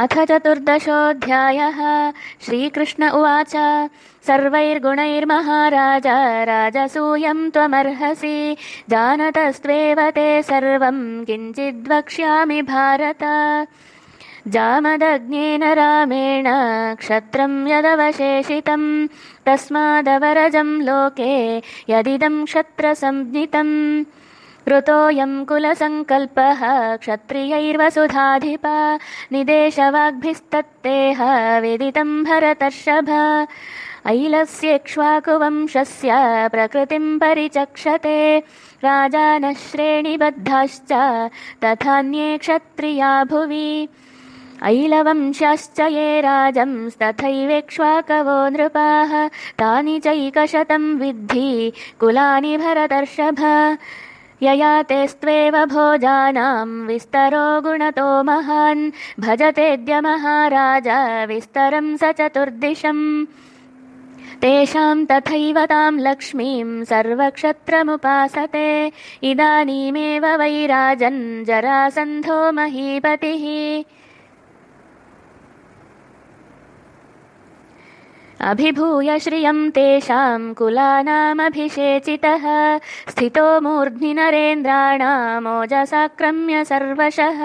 अथ चतुर्दशोऽध्यायः। श्रीकृष्ण उवाच। सर्वैर्गुणैर्महाराज राजसूयम् त्वमर्हसि। जानतस्त्वेव ते सर्वम् किञ्चिद्वक्ष्यामि भारत। जामदग्नेन रामेण क्षत्रम् यदवशेषितम् तस्मादवरजम् लोके यदिदम् क्षत्रसंज्ञितम् ऋतोऽयम् कुलसङ्कल्पः क्षत्रियैर्वसुधाधिप निदेशवाग्भिस्तत्तेह विदितम् भरतर्षभ। ऐलस्येक्ष्वाकुवंशस्य प्रकृतिम् परिचक्षते राजानः श्रेणिबद्धाश्च तथान्ये क्षत्रिया भुवि। ऐलवंश्याश्च ये राजंस्तथैवेक्ष्वाकवो नृपाः तानि चैकशतम् विद्धि कुलानि भरतर्षभ ययातेस्त्वेव भोजानाम् विस्तरो गुणतो महान्। भजतेऽद्य महाराज विस्तरम् स चतुर्दिशम्। तेषाम् तथैव ताम् लक्ष्मीम् सर्वक्षत्रमुपासते। इदानीमेव वैराजन् जरासन्धो महीपतिः अभिभूय श्रियम् तेषाम् कुलानामभिषेचितः। स्थितो मूर्ध्नि नरेन्द्राणामोजसाक्रम्य सर्वशः